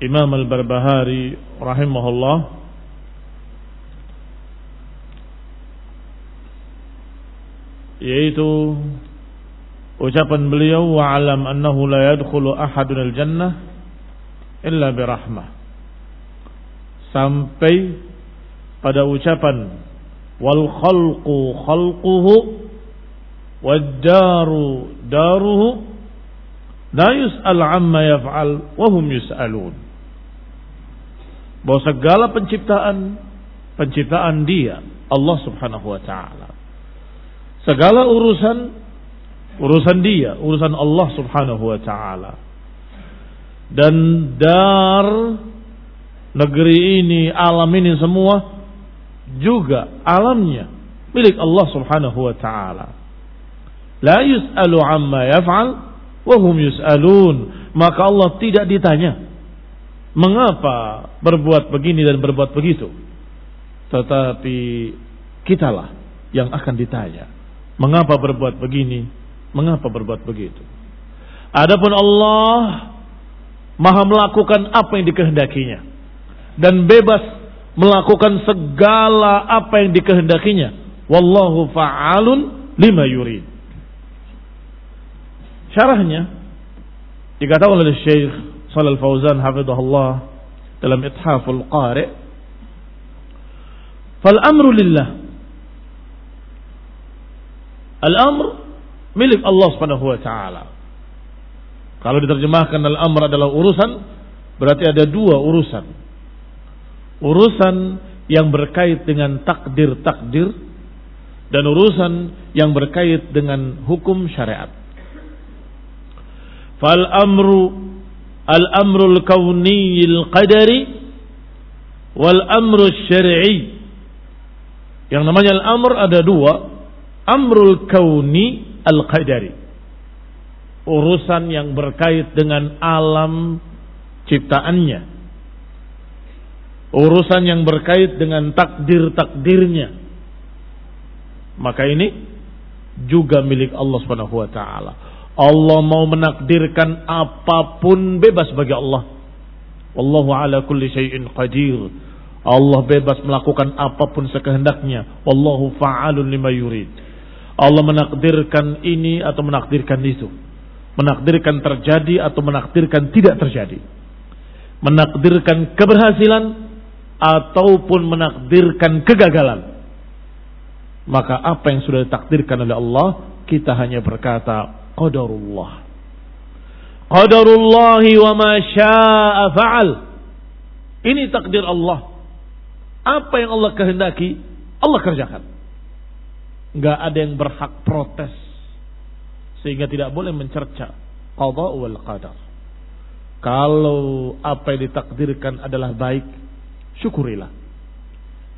Imam Al-Barbahari rahimahullah. Yaitu ucapan beliau wa alam annahu la yadkhulu ahadun al-jannah illa birahmah sampai pada ucapan wal khalqu khalquhu wad daru daruhu la yus'al amma yaf'al wa hum yus'alun bahwa segala penciptaan penciptaan dia Allah Subhanahu wa taala. Segala urusan urusan dia urusan Allah Subhanahu wa taala. Dan dar negeri ini alam ini semua juga alamnya milik Allah Subhanahu wa taala. La yus'alu amma yaf'al wa hum yus'alun. Maka Allah tidak ditanya mengapa berbuat begini dan berbuat begitu? Tetapi kitalah yang akan ditanya mengapa berbuat begini? Mengapa berbuat begitu? Adapun Allah maha melakukan apa yang dikehendakinya dan bebas melakukan segala apa yang dikehendakinya. Wallahu fa'alun lima yurid. Syarahnya dikatakan oleh Syekh Shalal Fauzan hafizahullah dalam Ithaful Qari Fal amru lillah Al-amr milik Allah Subhanahu wa taala. Kalau diterjemahkan al-amr adalah urusan berarti ada dua urusan. Urusan yang berkait dengan takdir-takdir dan urusan yang berkait dengan hukum syariat. Fal amru al amrul kauniyil qadari wal amru syar'i. Yang namanya al amr ada dua, amrul kauni al qadari. Urusan yang berkait dengan alam ciptaannya. Urusan yang berkait dengan takdir-takdirnya. Maka ini juga milik Allah Subhanahu wa taala. Allah mau menakdirkan apa pun bebas bagi Allah. Wallahu ala kulli syai'in qadir. Allah bebas melakukan apa pun sekehendaknya. Wallahu fa'alun lima yurid. Allah menakdirkan ini atau menakdirkan itu. Menakdirkan terjadi atau menakdirkan tidak terjadi. Menakdirkan keberhasilan ataupun menakdirkan kegagalan. Maka apa yang sudah ditakdirkan oleh Allah, kita hanya berkata qadarullah. Qadarullahi wa ma syaa fa'al. Ini takdir Allah. Apa yang Allah kehendaki, Allah kerjakan. Enggak ada yang berhak protes. Sehingga tidak boleh mencerca qada wal qadar. Kalau apa yang ditakdirkan adalah baik, syukurilah.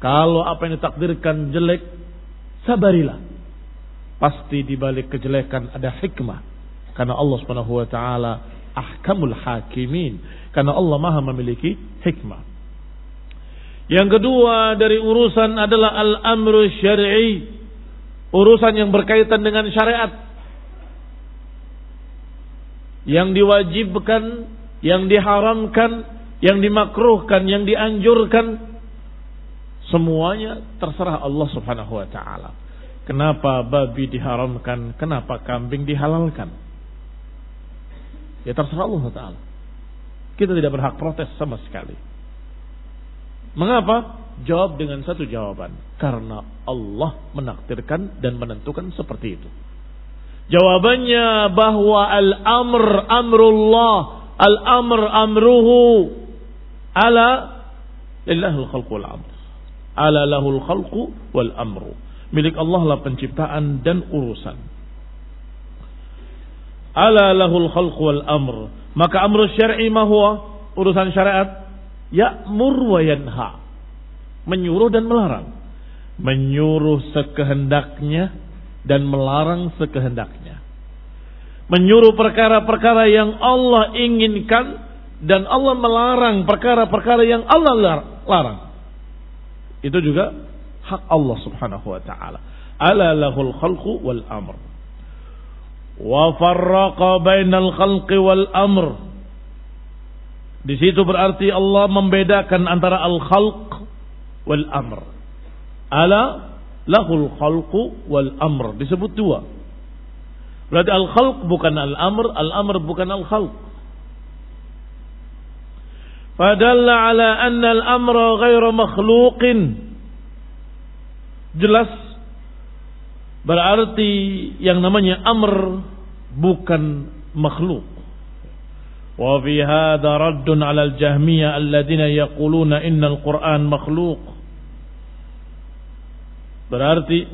Kalau apa yang ditakdirkan jelek, sabarilah. Pasti di balik kejelekan ada hikmah. Karena Allah Subhanahu wa taala ahkamul hakimin. Karena Allah Maha memiliki hikmah. Yang kedua dari urusan adalah al-amru syar'i. Urusan yang berkaitan dengan syariat. Yang diwajibkan, yang diharamkan, yang dimakruhkan, yang dianjurkan. Semuanya terserah Allah subhanahu wa ta'ala. Kenapa babi diharamkan? Kenapa kambing dihalalkan? Ya terserah Allah Ta'ala. Kita tidak berhak protes sama sekali. Mengapa? Jawab dengan satu jawaban. Karena Allah menakdirkan dan menentukan seperti itu. Jawabannya bahwa al-amr amrullah, al-amr amruhu ala lillahul khalqu wal amr. Ala lahul khalqu wal amru. Milik Allah lah penciptaan dan urusan. Ala lahul khalqu wal amr. Maka amru syar'i ma Urusan syariat Ya'mur wa yanha. Menyuruh dan melarang. Menyuruh sekehendaknya dan melarang sekehendaknya. Menyuruh perkara-perkara yang Allah inginkan dan Allah melarang perkara-perkara yang Allah larang. Itu juga hak Allah Subhanahu wa taala. Ala lahul khalqu wal amr. Wa farraqa bainal khalqi wal amr di situ berarti Allah membedakan antara al-khalq wal amr. Ala lahul khalqu wal amr. Disebut dua. Berarti al-khalq bukan al-amr, al-amr bukan al-khalq. Fadalla ala anna al-amra ghairu makhluqin jelas berarti yang namanya amr bukan makhluk. Wa fi hadha raddun 'ala al-jahmiyah alladziina yaquluna innal Qur'an makhluq. Berarti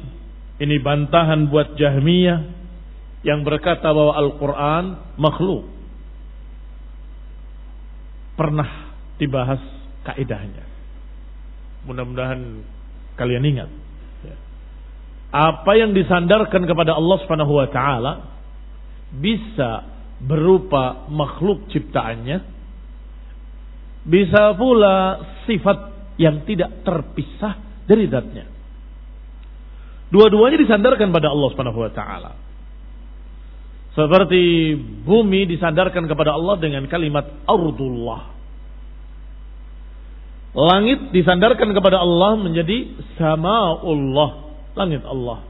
ini bantahan buat Jahmiyah yang berkata bahwa Al-Qur'an makhluk. Pernah dibahas kaidahnya. Mudah-mudahan kalian ingat apa yang disandarkan kepada Allah Subhanahu wa taala bisa berupa makhluk ciptaannya, bisa pula sifat yang tidak terpisah dari zatnya. Dua-duanya disandarkan pada Allah Subhanahu wa taala. Seperti bumi disandarkan kepada Allah dengan kalimat ardullah. Langit disandarkan kepada Allah menjadi samaullah, langit Allah.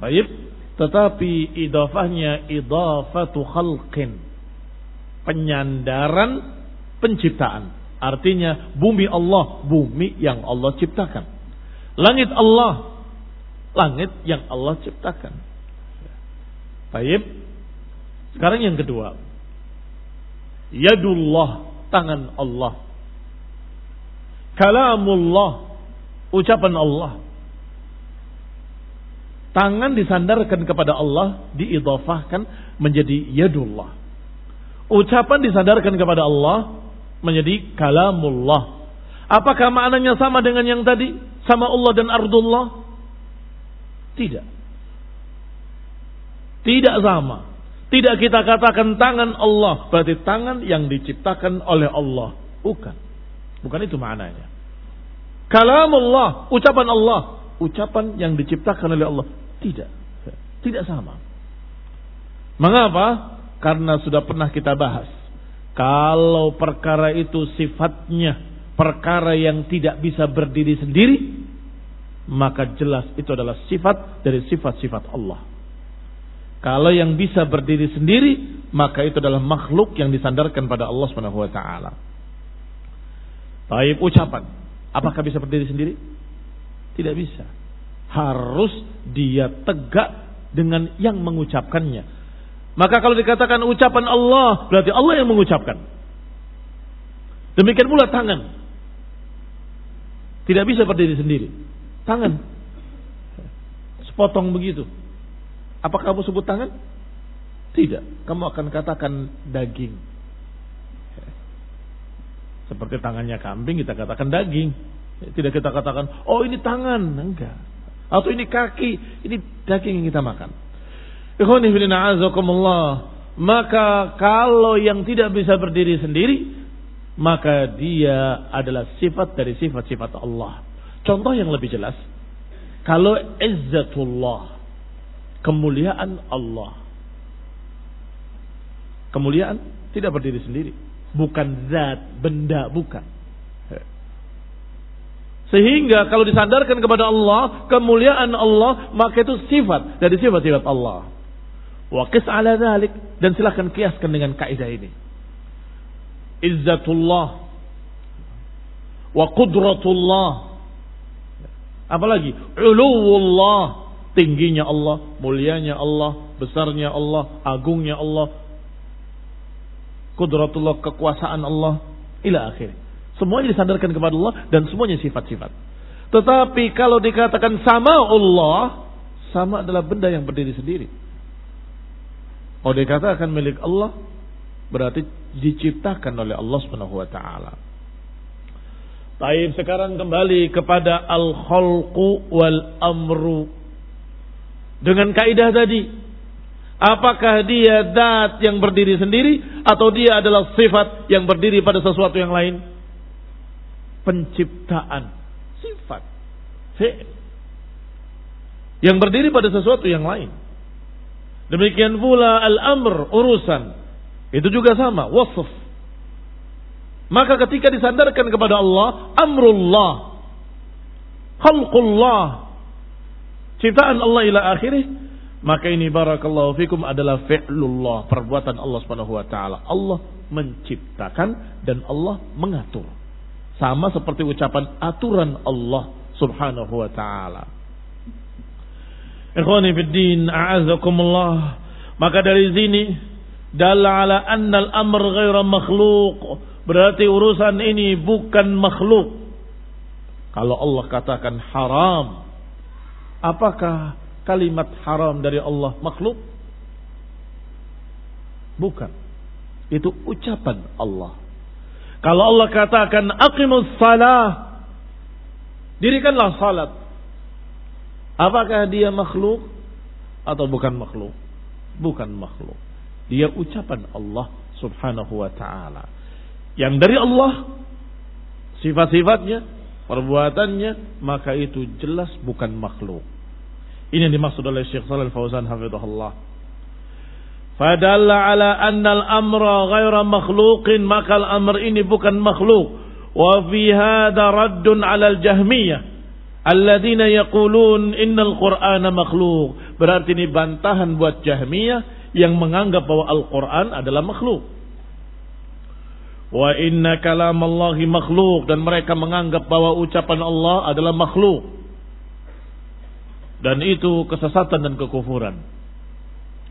Baik, tetapi idafahnya idafatu khalqin. Penyandaran penciptaan. Artinya bumi Allah, bumi yang Allah ciptakan. Langit Allah, langit yang Allah ciptakan. Baik. Sekarang yang kedua. Yadullah, tangan Allah. Kalamullah, ucapan Allah Tangan disandarkan kepada Allah, diidofahkan menjadi yadullah. Ucapan disandarkan kepada Allah menjadi kalamullah. Apakah maknanya sama dengan yang tadi? Sama Allah dan ardullah? Tidak. Tidak sama. Tidak kita katakan tangan Allah. Berarti tangan yang diciptakan oleh Allah. Bukan. Bukan itu maknanya. Kalamullah. Ucapan Allah. Ucapan yang diciptakan oleh Allah. Tidak. Tidak sama. Mengapa? Karena sudah pernah kita bahas. Kalau perkara itu sifatnya perkara yang tidak bisa berdiri sendiri, maka jelas itu adalah sifat dari sifat-sifat Allah. Kalau yang bisa berdiri sendiri, maka itu adalah makhluk yang disandarkan pada Allah Subhanahu wa. Taib ucapan, apakah bisa berdiri sendiri? Tidak bisa. Harus dia tegak dengan yang mengucapkannya. Maka kalau dikatakan ucapan Allah, berarti Allah yang mengucapkan. Demikian pula tangan. Tidak bisa berdiri sendiri. Tangan. Sepotong begitu apa kamu sebut tangan? Tidak. Kamu akan katakan daging. Seperti tangannya kambing kita katakan daging. Tidak kita katakan, oh ini tangan. Enggak. Atau ini kaki. Ini daging yang kita makan. Maka kalau yang tidak bisa berdiri sendiri, maka dia adalah sifat dari sifat-sifat Allah. Contoh yang lebih jelas, kalau izzatullah kemuliaan Allah. Kemuliaan tidak berdiri sendiri. Bukan zat, benda, bukan. Sehingga kalau disandarkan kepada Allah, kemuliaan Allah, maka itu sifat dari sifat-sifat Allah. Waqis ala dhalik. Dan silahkan kiaskan dengan kaidah ini. Izzatullah. Wa qudratullah. Apalagi? Uluwullah tingginya Allah, mulianya Allah, besarnya Allah, agungnya Allah, kudratullah, kekuasaan Allah, ila akhir. Semuanya disandarkan kepada Allah dan semuanya sifat-sifat. Tetapi kalau dikatakan sama Allah, sama adalah benda yang berdiri sendiri. Kalau dikatakan milik Allah, berarti diciptakan oleh Allah Subhanahu wa taala. Sekarang kembali kepada al-khalqu wal amru dengan kaidah tadi. Apakah dia dat yang berdiri sendiri atau dia adalah sifat yang berdiri pada sesuatu yang lain? Penciptaan. Sifat. Fi'il. Yang berdiri pada sesuatu yang lain. Demikian pula al-amr, urusan. Itu juga sama, wasf. Maka ketika disandarkan kepada Allah, amrullah, khalqullah, ciptaan Allah ila akhirih, maka ini barakallahu fikum adalah fi'lullah, perbuatan Allah Subhanahu wa taala. Allah menciptakan dan Allah mengatur. Sama seperti ucapan aturan Allah Subhanahu wa taala. Ikhwani fid din, a'azakumullah. Maka dari sini dalla ala anna al-amr ghaira makhluq. Berarti urusan ini bukan makhluk. Kalau Allah katakan haram, Apakah kalimat haram dari Allah makhluk? Bukan. Itu ucapan Allah. Kalau Allah katakan aqimus salah, dirikanlah salat. Apakah dia makhluk atau bukan makhluk? Bukan makhluk. Dia ucapan Allah Subhanahu wa taala. Yang dari Allah sifat-sifatnya perbuatannya, maka itu jelas bukan makhluk. Ini yang dimaksud oleh Syekh Shalal Fauzan hafizahullah. Fadalla ala anna al-amra ghaira makhluqin, maka al-amr ini bukan makhluk. Wa fi hadha raddun ala al-jahmiyah alladzina yaqulun innal qur'ana makhluq. Berarti ini bantahan buat Jahmiyah yang menganggap bahwa Al-Qur'an adalah makhluk. Wa inna kalam Allahi makhluk dan mereka menganggap bahwa ucapan Allah adalah makhluk. Dan itu kesesatan dan kekufuran.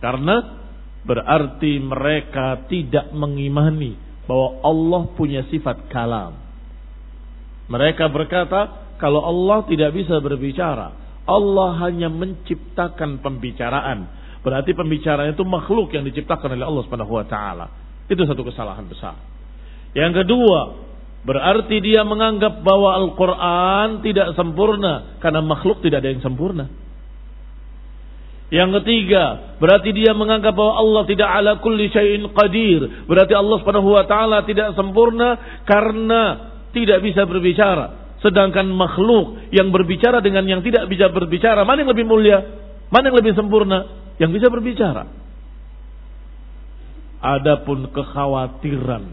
Karena berarti mereka tidak mengimani bahwa Allah punya sifat kalam. Mereka berkata, kalau Allah tidak bisa berbicara, Allah hanya menciptakan pembicaraan. Berarti pembicaraan itu makhluk yang diciptakan oleh Allah Subhanahu wa taala. Itu satu kesalahan besar. Yang kedua, berarti dia menganggap bahwa Al-Quran tidak sempurna karena makhluk tidak ada yang sempurna. Yang ketiga, berarti dia menganggap bahwa Allah tidak ala kulli syai'in qadir. Berarti Allah Subhanahu wa taala tidak sempurna karena tidak bisa berbicara. Sedangkan makhluk yang berbicara dengan yang tidak bisa berbicara, mana yang lebih mulia? Mana yang lebih sempurna? Yang bisa berbicara. Adapun kekhawatiran,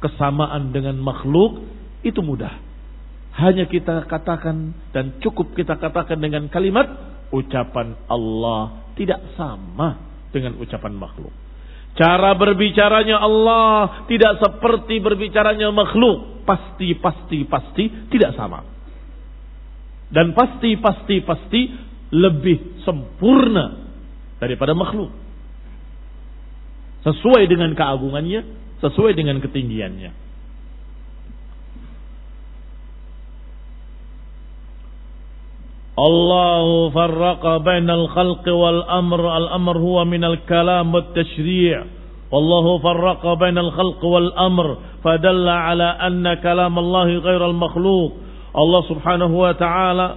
kesamaan dengan makhluk itu mudah. Hanya kita katakan dan cukup kita katakan dengan kalimat ucapan Allah tidak sama dengan ucapan makhluk. Cara berbicaranya Allah tidak seperti berbicaranya makhluk. Pasti, pasti, pasti tidak sama. Dan pasti, pasti, pasti lebih sempurna daripada makhluk sesuai dengan keagungannya, sesuai dengan ketinggiannya. Allah farraqa bainal khalqi wal amr al amr huwa min al kalam wat tashri' والله فرق بين الخلق والأمر فدل على أن كلام الله غير المخلوق Allah subhanahu wa ta'ala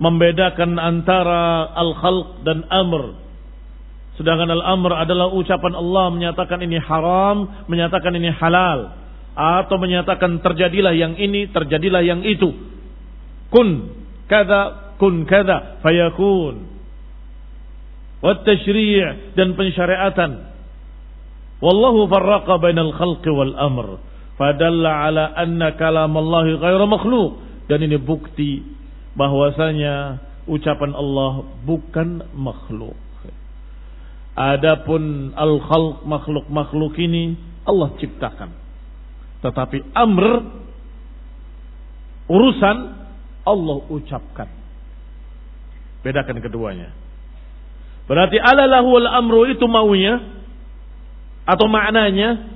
membedakan antara al-khalq dan amr Sedangkan al-amr adalah ucapan Allah menyatakan ini haram, menyatakan ini halal. Atau menyatakan terjadilah yang ini, terjadilah yang itu. Kun kada, kun kada, fayakun. Wat tashri' dan pensyariatan. Wallahu farraqa bainal khalqi wal amr. Fadalla ala anna kalam Allah ghairu makhluk. Dan ini bukti bahwasanya ucapan Allah bukan makhluk. Adapun al-khalq makhluk-makhluk ini Allah ciptakan. Tetapi amr urusan Allah ucapkan. Bedakan keduanya. Berarti ala lahu al-amru itu maunya atau maknanya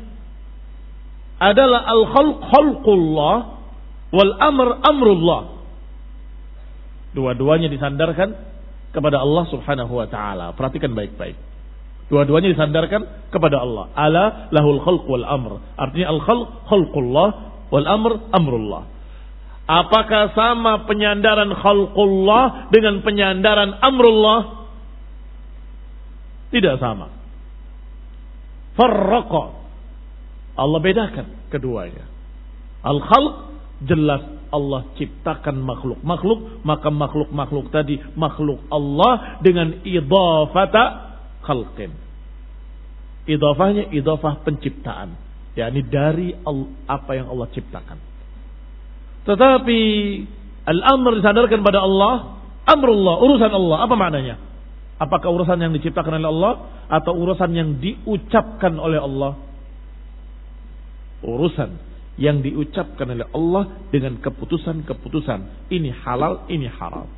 adalah al-khalq khalqullah wal amr amrullah. Dua-duanya disandarkan kepada Allah Subhanahu wa taala. Perhatikan baik-baik. Dua-duanya disandarkan kepada Allah. Ala lahul khalq wal amr. Artinya al khalq khalqullah wal amr amrullah. Apakah sama penyandaran khalqullah dengan penyandaran amrullah? Tidak sama. Farraqa. Allah bedakan keduanya. Al khalq jelas Allah ciptakan makhluk-makhluk, maka makhluk-makhluk tadi makhluk Allah dengan idafata khalqin. Idafahnya idafah penciptaan. yakni dari apa yang Allah ciptakan. Tetapi al-amr disandarkan pada Allah, amrullah, urusan Allah. Apa maknanya? Apakah urusan yang diciptakan oleh Allah atau urusan yang diucapkan oleh Allah? Urusan yang diucapkan oleh Allah dengan keputusan-keputusan. Ini halal, ini haram.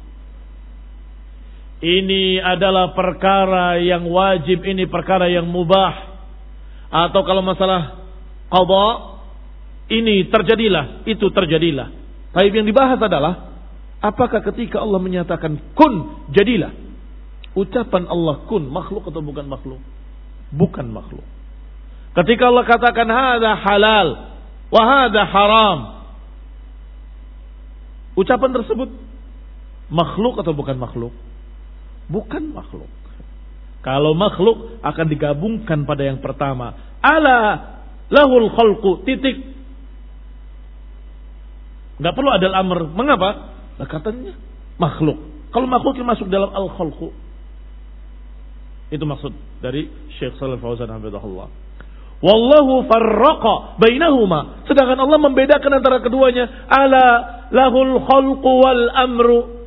Ini adalah perkara yang wajib, ini perkara yang mubah. Atau kalau masalah qadha, ini terjadilah, itu terjadilah. Tapi yang dibahas adalah apakah ketika Allah menyatakan kun, jadilah. Ucapan Allah kun, makhluk atau bukan makhluk? Bukan makhluk. Ketika Allah katakan hada halal, wahada haram. Ucapan tersebut makhluk atau bukan makhluk? bukan makhluk. Kalau makhluk akan digabungkan pada yang pertama. Ala lahul khalqu titik. Nggak perlu ada amr. Mengapa? Nah, katanya makhluk. Kalau makhluk yang masuk dalam al khalqu. Itu maksud dari Syekh Salih Fauzan Hamidahullah. Wallahu farraqa bainahuma. Sedangkan Allah membedakan antara keduanya. Ala lahul khalqu wal amru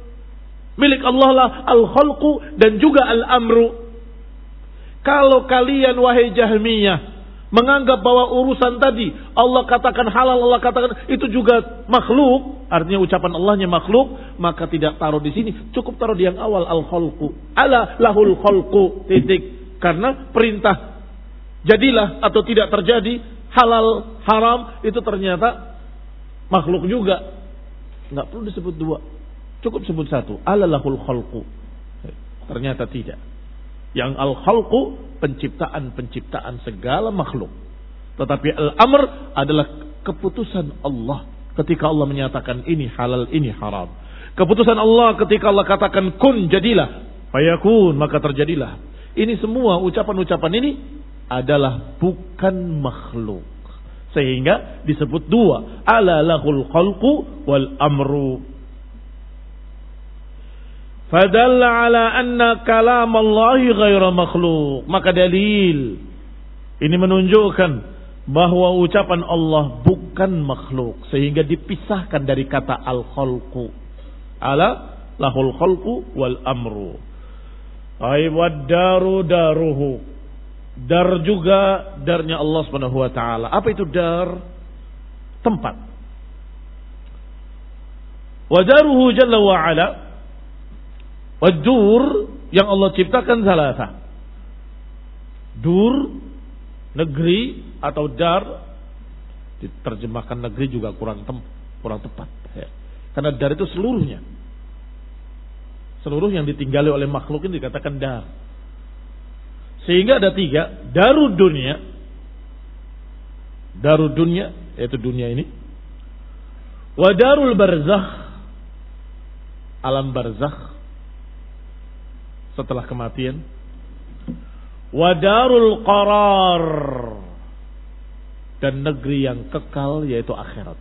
Milik Allah lah al-khalqu dan juga al-amru. Kalau kalian wahai Jahmiyah menganggap bahwa urusan tadi Allah katakan halal, Allah katakan itu juga makhluk, artinya ucapan Allahnya makhluk, maka tidak taruh di sini, cukup taruh di yang awal al-khalqu. Ala lahul khalqu titik. Karena perintah jadilah atau tidak terjadi halal haram itu ternyata makhluk juga. Nggak perlu disebut dua. Cukup sebut satu. Alalahul khalqu. Ternyata tidak. Yang al khalqu penciptaan-penciptaan segala makhluk. Tetapi al-amr adalah keputusan Allah. Ketika Allah menyatakan ini halal, ini haram. Keputusan Allah ketika Allah katakan kun jadilah. Fayakun maka terjadilah. Ini semua ucapan-ucapan ini adalah bukan makhluk. Sehingga disebut dua. Ala lahul khalqu wal amru Fadalla ala anna kalam Allah ghaira makhluk. Maka dalil Ini menunjukkan bahwa ucapan Allah bukan makhluk sehingga dipisahkan dari kata al-khalqu. Ala lahul khalqu wal amru. Ay daru daruhu. Dar juga darnya Allah Subhanahu wa taala. Apa itu dar? Tempat. Wadaruhu jalla wa ala. Wadur yang Allah ciptakan salah Dur negeri atau dar diterjemahkan negeri juga kurang tem kurang tepat ya. karena dar itu seluruhnya. Seluruh yang ditinggali oleh makhluk ini dikatakan dar. Sehingga ada tiga daru dunia daru dunia yaitu dunia ini wadarul barzakh alam barzakh setelah kematian wadarul qarar dan negeri yang kekal yaitu akhirat.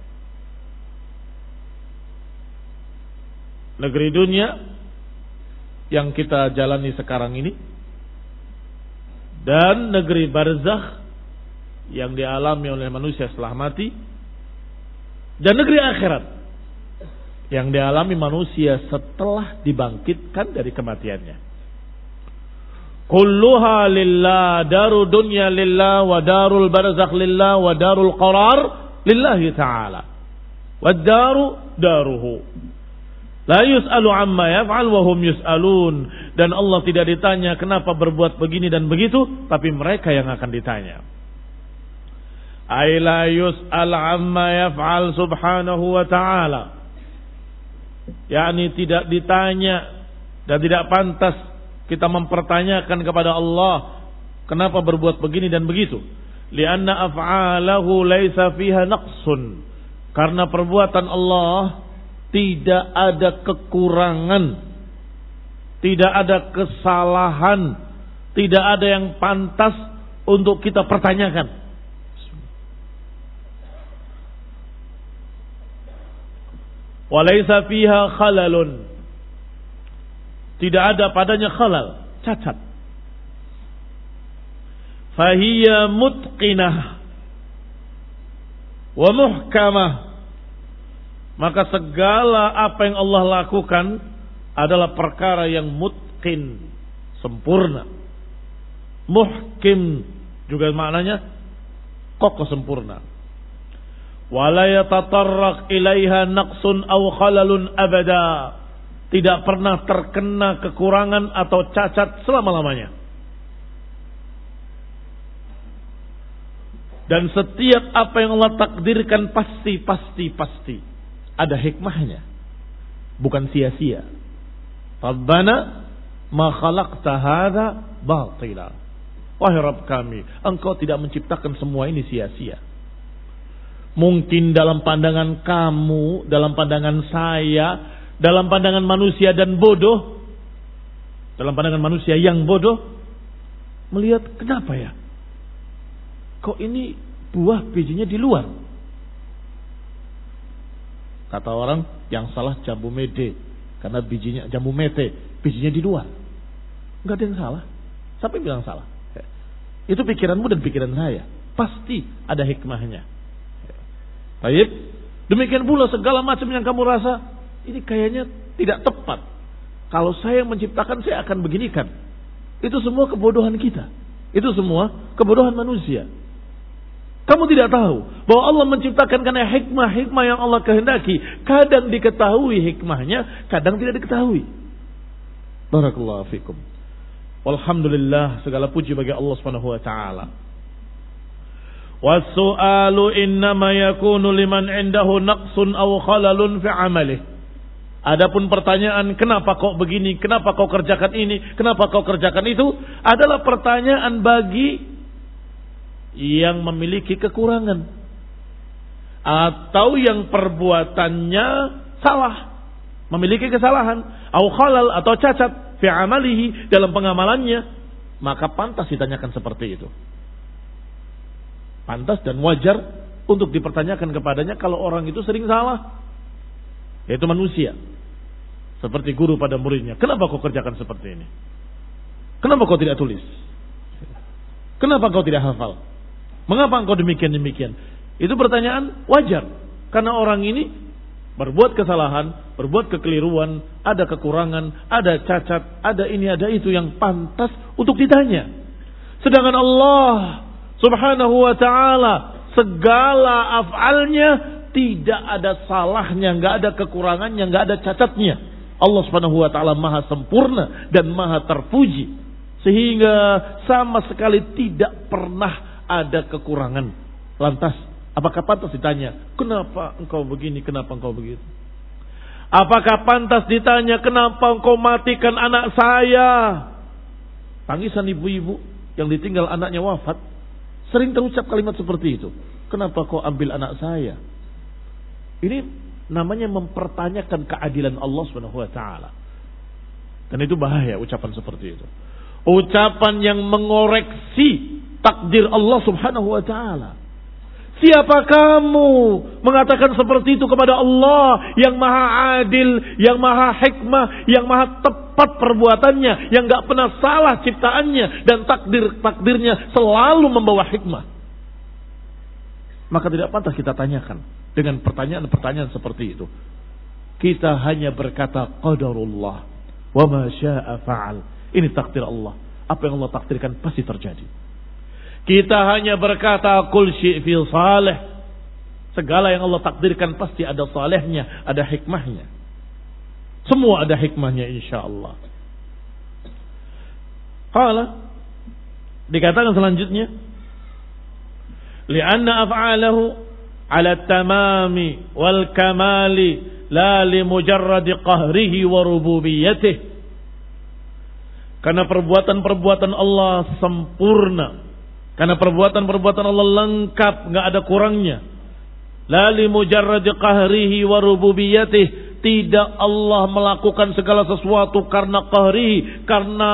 Negeri dunia yang kita jalani sekarang ini dan negeri barzakh yang dialami oleh manusia setelah mati dan negeri akhirat yang dialami manusia setelah dibangkitkan dari kematiannya. Kulluha lillah, daru dunya lillah, wa darul barzakh lillah, wa darul qarar lillahi ta'ala. Wa daru daruhu. La yus'alu amma yaf'al wa hum yus'alun. Dan Allah tidak ditanya kenapa berbuat begini dan begitu, tapi mereka yang akan ditanya. Ay la yus'al amma yaf'al subhanahu wa ta'ala. yakni tidak ditanya dan tidak pantas kita mempertanyakan kepada Allah kenapa berbuat begini dan begitu. Lianna af'alahu laisa fiha naqsun. Karena perbuatan Allah tidak ada kekurangan, tidak ada kesalahan, tidak ada yang pantas untuk kita pertanyakan. Walaysa fiha khalalun tidak ada padanya khalal, cacat. Fahiyya mutqinah wa muhkamah. Maka segala apa yang Allah lakukan adalah perkara yang mutqin, sempurna. Muhkim juga maknanya kokoh sempurna. Wala yatatarraq ilaiha naqsun aw khalalun abada tidak pernah terkena kekurangan atau cacat selama-lamanya. Dan setiap apa yang Allah takdirkan pasti, pasti, pasti. Ada hikmahnya. Bukan sia-sia. Rabbana ma khalaqta hadha batila. Wahai Rabb kami, engkau tidak menciptakan semua ini sia-sia. Mungkin dalam pandangan kamu, dalam pandangan saya, dalam pandangan manusia dan bodoh, dalam pandangan manusia yang bodoh, melihat kenapa ya? Kok ini buah bijinya di luar? Kata orang yang salah jambu mede karena bijinya jambu mete, bijinya di luar. Enggak ada yang salah. Siapa yang bilang salah? Itu pikiranmu dan pikiran saya. Pasti ada hikmahnya. Baik. Demikian pula segala macam yang kamu rasa ini kayaknya tidak tepat. Kalau saya menciptakan saya akan beginikan. Itu semua kebodohan kita. Itu semua kebodohan manusia. Kamu tidak tahu bahwa Allah menciptakan karena hikmah-hikmah yang Allah kehendaki. Kadang diketahui hikmahnya, kadang tidak diketahui. Barakallahu fikum. Walhamdulillah segala puji bagi Allah Subhanahu wa taala. Wasu'alu innama yakunu liman indahu naqsun aw khalalun fi amalihi. Adapun pertanyaan kenapa kok begini, kenapa kau kerjakan ini, kenapa kau kerjakan itu? Adalah pertanyaan bagi yang memiliki kekurangan. Atau yang perbuatannya salah, memiliki kesalahan, au khalal atau cacat. Fi amalihi dalam pengamalannya, maka pantas ditanyakan seperti itu. Pantas dan wajar untuk dipertanyakan kepadanya kalau orang itu sering salah yaitu manusia. Seperti guru pada muridnya. Kenapa kau kerjakan seperti ini? Kenapa kau tidak tulis? Kenapa kau tidak hafal? Mengapa engkau demikian-demikian? Itu pertanyaan wajar. Karena orang ini berbuat kesalahan, berbuat kekeliruan, ada kekurangan, ada cacat, ada ini, ada itu yang pantas untuk ditanya. Sedangkan Allah subhanahu wa ta'ala segala af'alnya tidak ada salahnya, nggak ada kekurangannya, nggak ada cacatnya. Allah subhanahu wa ta'ala maha sempurna dan maha terpuji. Sehingga sama sekali tidak pernah ada kekurangan. Lantas Apakah pantas ditanya, kenapa engkau begini, kenapa engkau begitu? Apakah pantas ditanya, kenapa engkau matikan anak saya? Tangisan ibu-ibu yang ditinggal anaknya wafat, sering terucap kalimat seperti itu. Kenapa kau ambil anak saya? Ini namanya mempertanyakan keadilan Allah Subhanahu wa taala. Dan itu bahaya ucapan seperti itu. Ucapan yang mengoreksi takdir Allah Subhanahu wa taala. Siapa kamu mengatakan seperti itu kepada Allah yang maha adil, yang maha hikmah, yang maha tepat perbuatannya, yang gak pernah salah ciptaannya dan takdir takdirnya selalu membawa hikmah. Maka tidak pantas kita tanyakan dengan pertanyaan-pertanyaan seperti itu. Kita hanya berkata qadarullah wa ma syaa fa'al. Ini takdir Allah. Apa yang Allah takdirkan pasti terjadi. Kita hanya berkata kul fil salih. Segala yang Allah takdirkan pasti ada salehnya, ada hikmahnya. Semua ada hikmahnya insya Allah. Qala dikatakan selanjutnya li'anna af'alahu ala tamami wal kamali la li mujarradi qahrihi wa rububiyyatih karena perbuatan-perbuatan Allah sempurna karena perbuatan-perbuatan Allah lengkap, nggak ada kurangnya. Lali mujarrad qahrihi wa rububiyatih. Tidak Allah melakukan segala sesuatu karena qahrihi, karena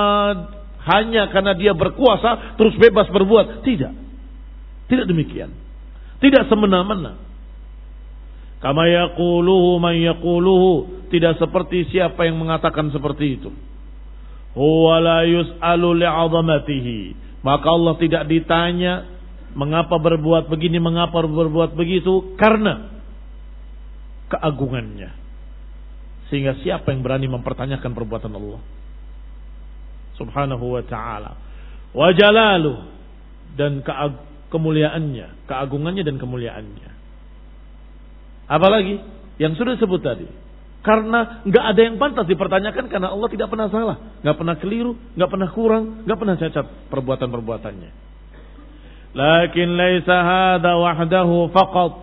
hanya karena dia berkuasa terus bebas berbuat. Tidak. Tidak demikian. Tidak semena-mena. Kama yaquluhu man yaquluhu. Tidak seperti siapa yang mengatakan seperti itu. Huwa la yus'alu li'azamatihi maka Allah tidak ditanya mengapa berbuat begini, mengapa berbuat begitu, karena keagungannya. Sehingga siapa yang berani mempertanyakan perbuatan Allah? Subhanahu wa ta'ala. Wa. Dan kemuliaannya. Keagungannya dan kemuliaannya. Apalagi? Yang sudah disebut tadi. Karena nggak ada yang pantas dipertanyakan karena Allah tidak pernah salah, nggak pernah keliru, nggak pernah kurang, nggak pernah cacat perbuatan-perbuatannya. Lakin laisa wahdahu faqat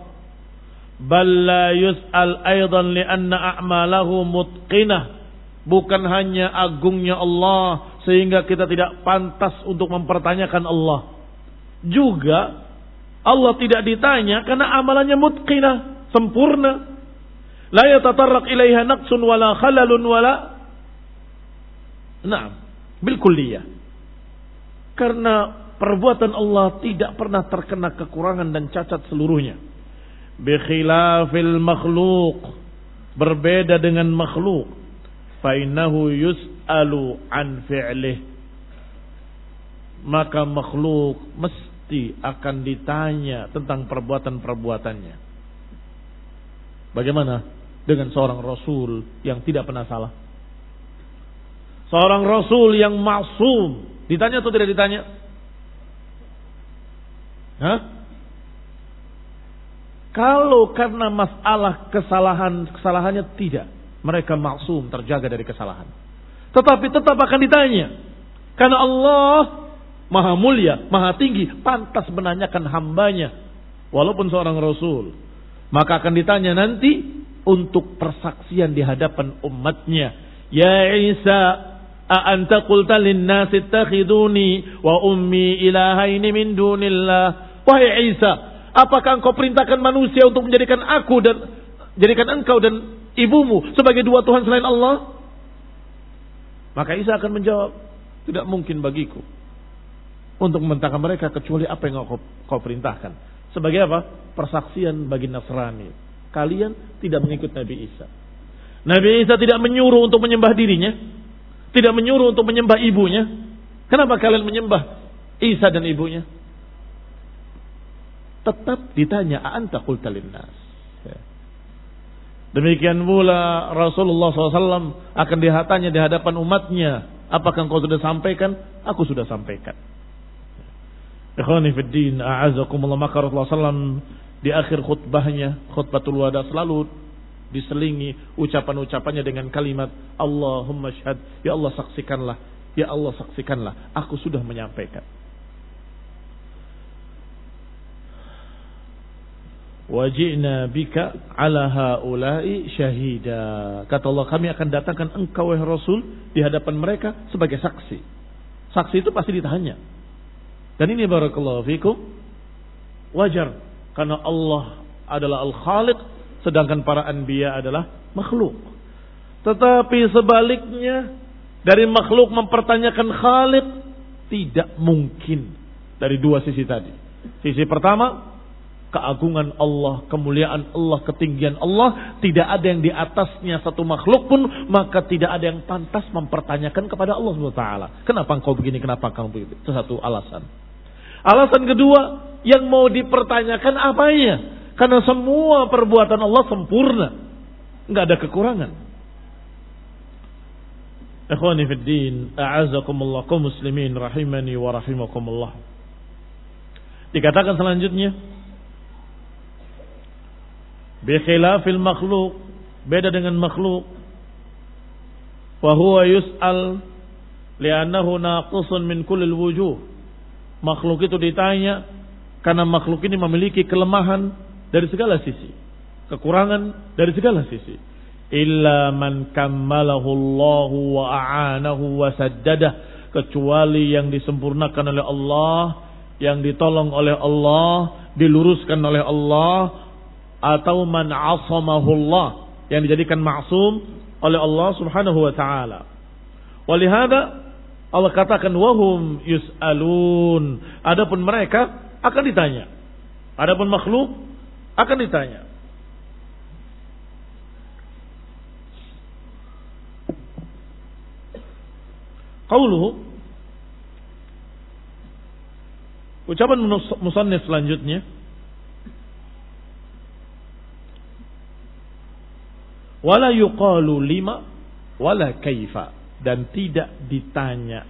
bal la yus'al aidan a'malahu mutqinah. Bukan hanya agungnya Allah sehingga kita tidak pantas untuk mempertanyakan Allah. Juga Allah tidak ditanya karena amalannya mutqinah, sempurna, La yatatarraq ilaiha naqsun wala khalalun wala Naam, bil kulliyah. Karena perbuatan Allah tidak pernah terkena kekurangan dan cacat seluruhnya. Bi khilafil makhluk. Berbeda dengan makhluk. Fa innahu yus'alu an fi'lih. Maka makhluk mesti akan ditanya tentang perbuatan-perbuatannya. Bagaimana? dengan seorang rasul yang tidak pernah salah. Seorang rasul yang maksum. Ditanya atau tidak ditanya? Hah? Kalau karena masalah kesalahan kesalahannya tidak, mereka maksum terjaga dari kesalahan. Tetapi tetap akan ditanya. Karena Allah maha mulia, maha tinggi, pantas menanyakan hambanya. Walaupun seorang rasul. Maka akan ditanya nanti untuk persaksian di hadapan umatnya. Ya Isa, a anta qulta ittakhiduni wa ummi ilahaini min dunillah. Wahai Isa, apakah engkau perintahkan manusia untuk menjadikan aku dan jadikan engkau dan ibumu sebagai dua Tuhan selain Allah? Maka Isa akan menjawab, tidak mungkin bagiku untuk membentangkan mereka kecuali apa yang kau, kau perintahkan. Sebagai apa? Persaksian bagi Nasrani kalian tidak mengikut Nabi Isa. Nabi Isa tidak menyuruh untuk menyembah dirinya, tidak menyuruh untuk menyembah ibunya. Kenapa kalian menyembah Isa dan ibunya? tetap ditanya anta qulta. Ya. Demikian pula Rasulullah SAW akan dihatanya di hadapan umatnya. Apakah engkau sudah sampaikan? Aku sudah sampaikan. Ikhwani fiddin, a'azakumullah maka Rasulullah SAW di akhir khutbahnya, khutbatul wada selalu diselingi ucapan-ucapannya dengan kalimat Allahumma syahad, ya Allah saksikanlah, ya Allah saksikanlah, aku sudah menyampaikan. Wajina bika ala haula'i syahida. Kata Allah, kami akan datangkan engkau wahai Rasul di hadapan mereka sebagai saksi. Saksi itu pasti ditanya. Dan ini barakallahu fikum wajar karena Allah adalah al-khaliq sedangkan para anbiya adalah makhluk. Tetapi sebaliknya dari makhluk mempertanyakan khaliq tidak mungkin dari dua sisi tadi. Sisi pertama keagungan Allah, kemuliaan Allah, ketinggian Allah, tidak ada yang di atasnya satu makhluk pun, maka tidak ada yang pantas mempertanyakan kepada Allah SWT. Kenapa engkau begini, kenapa kamu begitu? Itu satu alasan. Alasan kedua, yang mau dipertanyakan apanya? Karena semua perbuatan Allah sempurna. Nggak ada kekurangan. Ikhwani fi din, a'azakumullah muslimin rahimani wa rahimakumullah. Dikatakan selanjutnya, bi khilafil makhluk, beda dengan makhluk. Wa huwa yus'al li'annahu naqisun min kulli wujuh makhluk itu ditanya karena makhluk ini memiliki kelemahan dari segala sisi, kekurangan dari segala sisi. Illa man kammalahu Allahu wa a'anahu wa kecuali yang disempurnakan oleh Allah, yang ditolong oleh Allah, diluruskan oleh Allah atau man asamahu Allah yang dijadikan maksum oleh Allah Subhanahu wa taala. Walihada Allah katakan wahum yus'alun. Adapun mereka akan ditanya. Adapun makhluk akan ditanya. Qauluhu Ucapan musannif selanjutnya Wala yuqalu lima wala kaifa dan tidak ditanya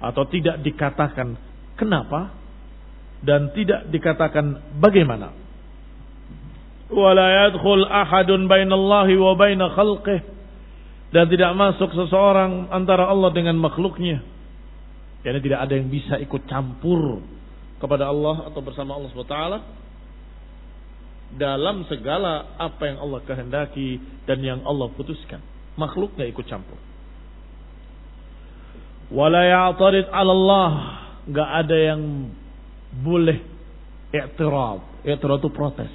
atau tidak dikatakan kenapa dan tidak dikatakan bagaimana. Wala yadkhul ahadun bainallahi wa baina khalqih dan tidak masuk seseorang antara Allah dengan makhluknya. Karena tidak ada yang bisa ikut campur kepada Allah atau bersama Allah SWT dalam segala apa yang Allah kehendaki dan yang Allah putuskan makhluk nggak ikut campur. Wala ya'tarid 'ala Allah, nggak ada yang boleh i'tirad. I'tirad itu protes.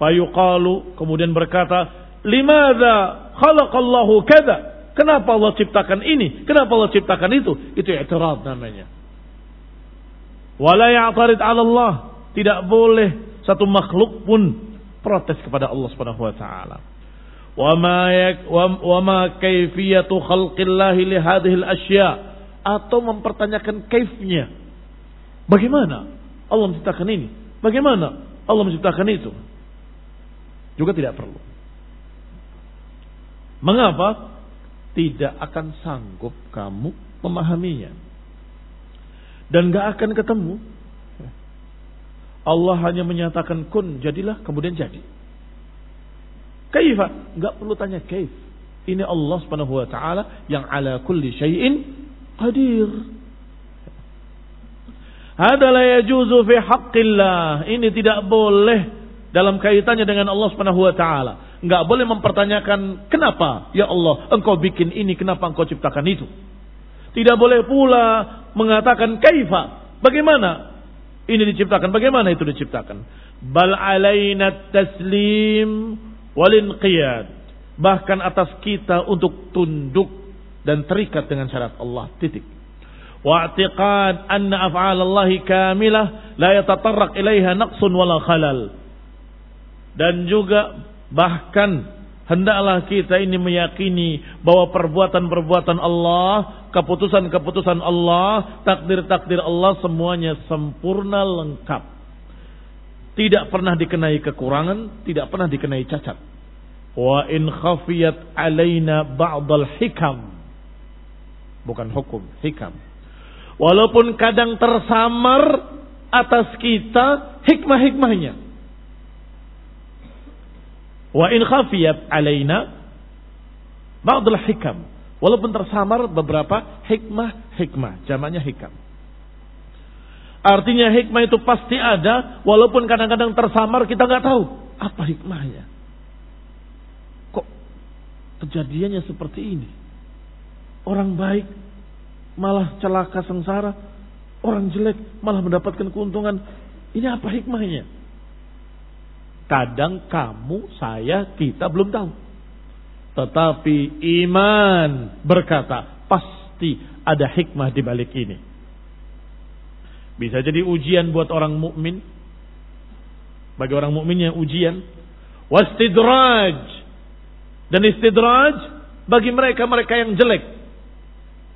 Fayuqalu kemudian berkata, "Limadza khalaqallahu kada?" Kenapa Allah ciptakan ini? Kenapa Allah ciptakan itu? Itu i'tirad namanya. Wala ya'tarid 'ala Allah, tidak boleh satu makhluk pun protes kepada Allah Subhanahu wa taala wama kaifiyatu khalqillahi lihadihil asya atau mempertanyakan kaifnya. Bagaimana Allah menciptakan ini? Bagaimana Allah menciptakan itu? Juga tidak perlu. Mengapa? Tidak akan sanggup kamu memahaminya. Dan gak akan ketemu. Allah hanya menyatakan kun jadilah kemudian jadi. Kaifa? Enggak perlu tanya kaif. Ini Allah Subhanahu wa taala yang ala kulli syai'in qadir. Hada la yajuzu fi haqqillah. Ini tidak boleh dalam kaitannya dengan Allah Subhanahu wa taala. Enggak boleh mempertanyakan kenapa ya Allah engkau bikin ini, kenapa engkau ciptakan itu. Tidak boleh pula mengatakan kaifa. Bagaimana ini diciptakan? Bagaimana itu diciptakan? Bal alaina taslim walinqiyad. Bahkan atas kita untuk tunduk dan terikat dengan syarat Allah. Titik. Wa'tiqad anna af'alallahi kamilah la yatatarraq ilaiha naqsun wala khalal. Dan juga bahkan Hendaklah kita ini meyakini bahwa perbuatan-perbuatan Allah, keputusan-keputusan Allah, takdir-takdir Allah semuanya sempurna lengkap. Tidak pernah dikenai kekurangan, tidak pernah dikenai cacat. Wa in khafiyat alaina ba'dal hikam. Bukan hukum, hikam. Walaupun kadang tersamar atas kita hikmah-hikmahnya Wa in khafiyat alaina ba'dul hikam. Walaupun tersamar beberapa hikmah-hikmah. Jamaknya hikam. Artinya hikmah itu pasti ada. Walaupun kadang-kadang tersamar kita nggak tahu. Apa hikmahnya? Kok kejadiannya seperti ini? Orang baik malah celaka sengsara. Orang jelek malah mendapatkan keuntungan. Ini apa hikmahnya? Kadang kamu, saya, kita belum tahu. Tetapi iman berkata, pasti ada hikmah di balik ini. Bisa jadi ujian buat orang mukmin. Bagi orang mukminnya ujian. Wastidraj. Dan istidraj bagi mereka-mereka yang jelek.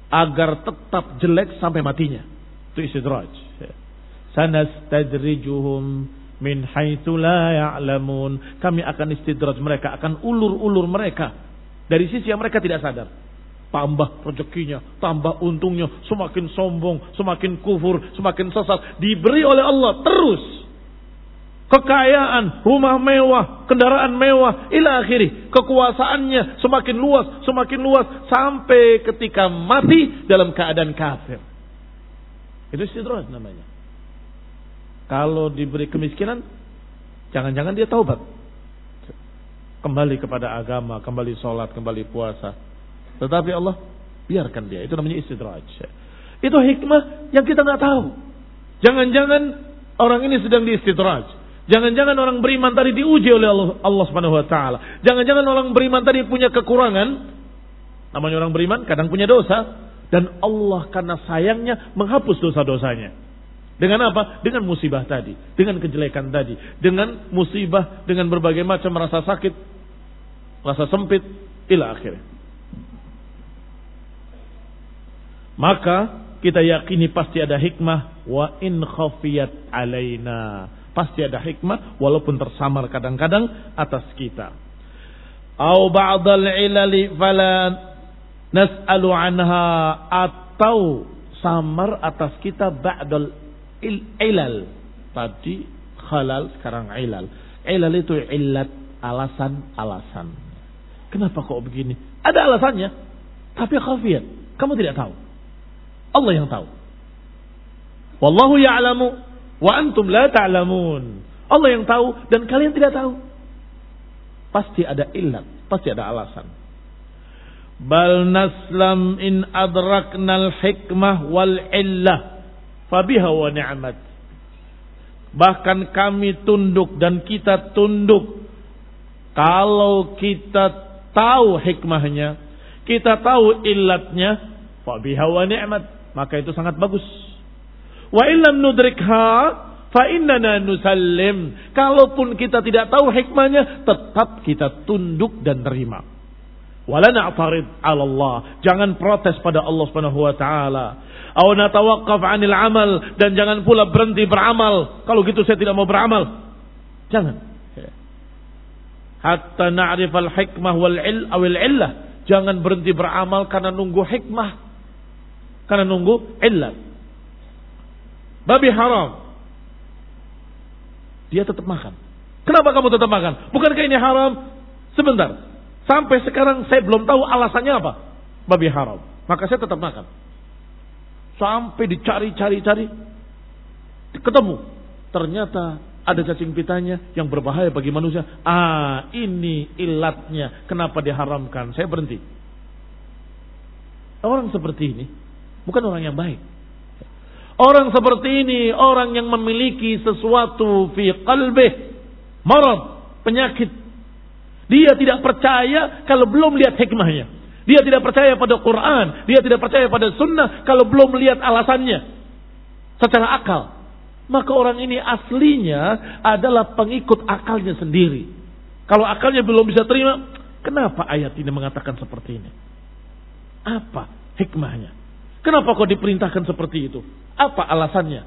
Agar tetap jelek sampai matinya. Itu istidraj. Sanastadrijuhum min haitsu la ya'lamun. Kami akan istidraj mereka, akan ulur-ulur mereka dari sisi yang mereka tidak sadar. Tambah rezekinya, tambah untungnya, semakin sombong, semakin kufur, semakin sesat. Diberi oleh Allah terus kekayaan, rumah mewah, kendaraan mewah, ila akhiri. Kekuasaannya semakin luas, semakin luas sampai ketika mati dalam keadaan kafir. Itu istidraj namanya. Kalau diberi kemiskinan, jangan-jangan dia taubat. Kembali kepada agama, kembali sholat, kembali puasa. Tetapi Allah biarkan dia. Itu namanya istidraj. Itu hikmah yang kita nggak tahu. Jangan-jangan orang ini sedang diistidraj. Jangan-jangan orang beriman tadi diuji oleh Allah, Allah Subhanahu wa taala. Jangan-jangan orang beriman tadi punya kekurangan. Namanya orang beriman kadang punya dosa dan Allah karena sayangnya menghapus dosa-dosanya. Dengan apa? Dengan musibah tadi, dengan kejelekan tadi, dengan musibah, dengan berbagai macam rasa sakit, rasa sempit, ila akhirnya. Maka kita yakini pasti ada hikmah wa in khafiyat alaina. Pasti ada hikmah walaupun tersamar kadang-kadang atas kita. Au ba'dal ilali fala nas'alu anha atau samar atas kita ba'dal il ilal. Tadi halal, sekarang ilal. Ilal itu ilat, alasan-alasan. Kenapa kok begini? Ada alasannya. Tapi khafiyat. Kamu tidak tahu. Allah yang tahu. Wallahu ya'lamu wa antum la ta'lamun. Allah yang tahu dan kalian tidak tahu. Pasti ada ilat, pasti ada alasan. Bal naslam in adraknal hikmah wal illah fabiha wa ni'mat. Bahkan kami tunduk dan kita tunduk kalau kita tahu hikmahnya, kita tahu illatnya, fabiha wa ni'mat, maka itu sangat bagus. Wa illam nudrikha fa innana nusallim. Kalaupun kita tidak tahu hikmahnya, tetap kita tunduk dan terima. Wala na'tarid 'ala Allah. Jangan protes pada Allah Subhanahu wa taala. Aw natawaqqaf 'anil 'amal dan jangan pula berhenti beramal. Kalau gitu saya tidak mau beramal. Jangan. Hatta na'rif al-hikmah wal 'il awil 'illah. Jangan berhenti beramal karena nunggu hikmah. Karena nunggu illat. Babi haram. Dia tetap makan. Kenapa kamu tetap makan? Bukankah ini haram? Sebentar. Sampai sekarang saya belum tahu alasannya apa. Babi haram. Maka saya tetap makan. Sampai dicari-cari-cari. Ketemu. Ternyata ada cacing pitanya yang berbahaya bagi manusia. Ah, ini ilatnya. Kenapa diharamkan? Saya berhenti. Orang seperti ini bukan orang yang baik. Orang seperti ini orang yang memiliki sesuatu fi qalbih marad, penyakit dia tidak percaya kalau belum lihat hikmahnya. Dia tidak percaya pada Quran. Dia tidak percaya pada sunnah kalau belum melihat alasannya. Secara akal. Maka orang ini aslinya adalah pengikut akalnya sendiri. Kalau akalnya belum bisa terima, Kenapa ayat ini mengatakan seperti ini? Apa hikmahnya? Kenapa kok diperintahkan seperti itu? Apa alasannya?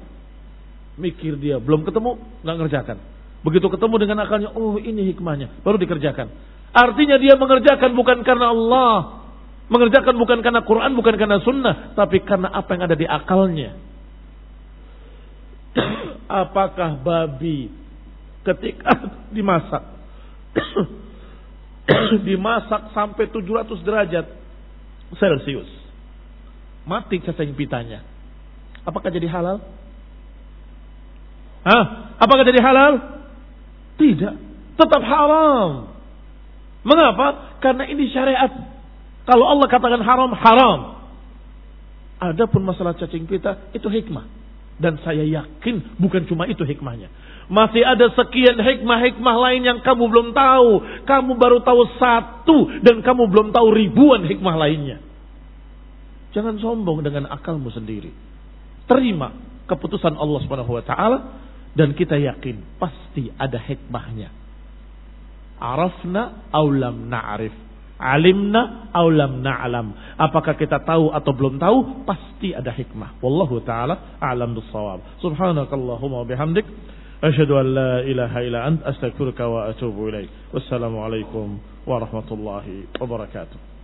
Mikir dia, belum ketemu, nggak ngerjakan. Begitu ketemu dengan akalnya, oh ini hikmahnya, baru dikerjakan. Artinya dia mengerjakan bukan karena Allah, mengerjakan bukan karena Quran, bukan karena sunnah, tapi karena apa yang ada di akalnya. Apakah babi ketika dimasak dimasak sampai 700 derajat Celcius mati cacing pitanya apakah jadi halal? Hah? Apakah jadi halal? Tidak, tetap haram. Mengapa? Karena ini syariat. Kalau Allah katakan haram, haram. Adapun masalah cacing pita itu hikmah. Dan saya yakin bukan cuma itu hikmahnya. Masih ada sekian hikmah-hikmah lain yang kamu belum tahu. Kamu baru tahu satu dan kamu belum tahu ribuan hikmah lainnya. Jangan sombong dengan akalmu sendiri. Terima keputusan Allah Subhanahu wa taala dan kita yakin pasti ada hikmahnya. Arafna aulam na'rif. Alimna aulam na'lam. Apakah kita tahu atau belum tahu? Pasti ada hikmah. Wallahu taala a'lam bissawab. Subhanakallahumma bihamdik asyhadu an la ilaha illa ant astaghfiruka wa atubu ilaik. Wassalamu alaikum warahmatullahi wabarakatuh.